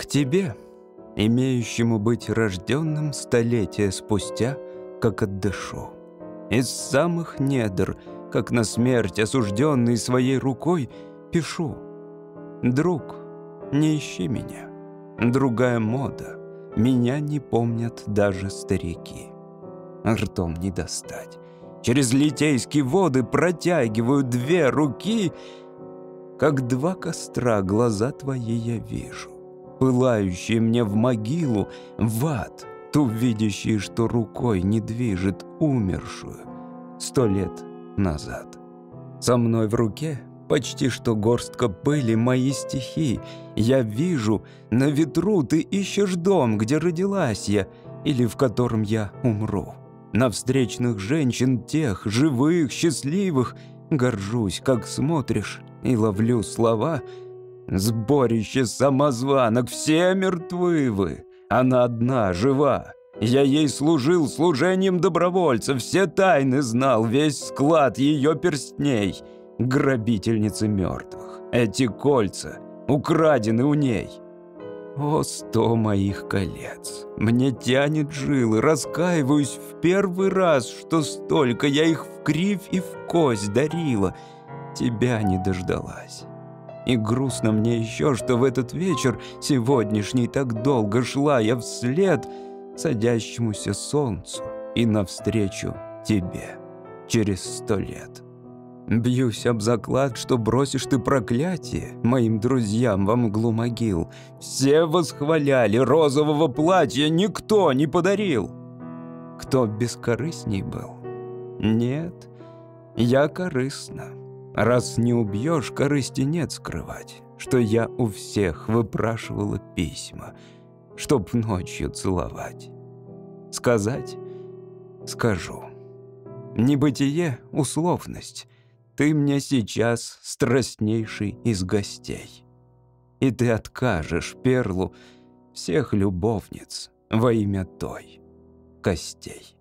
К тебе, имеющему быть рожденным столетия спустя, как отдышу. Из самых недр, как на смерть осужденный своей рукой, пишу. Друг, не ищи меня. Другая мода. Меня не помнят даже старики. Ртом не достать. Через литейские воды протягиваю две руки, как два костра глаза твои я вижу, пылающие мне в могилу, в ад, ту видящие, что рукой не движет умершую сто лет назад. Со мной в руке почти что горстка пыли мои стихи. Я вижу, на ветру ты ищешь дом, где родилась я, или в котором я умру. На встречных женщин тех, живых, счастливых, горжусь, как смотришь, и ловлю слова. Сборище самозванок, все мертвы вы, она одна жива. Я ей служил служением добровольца, все тайны знал, весь склад ее перстней. Грабительницы мертвых, эти кольца украдены у ней. О, сто моих колец! Мне тянет жилы, раскаиваюсь в первый раз, что столько я их в кривь и в кость дарила. Тебя не дождалась. И грустно мне еще, что в этот вечер, сегодняшний, так долго шла я вслед садящемуся солнцу и навстречу тебе через сто лет. Бьюсь об заклад, что бросишь ты проклятие моим друзьям во мглу могил. Все восхваляли, розового платья никто не подарил. Кто бескорыстней был? Нет, я корыстна. Раз не убьешь, корысти нет скрывать, что я у всех выпрашивала письма, чтоб ночью целовать. Сказать? Скажу. Небытие — условность — ты мне сейчас страстнейший из гостей. И ты откажешь перлу всех любовниц во имя той костей.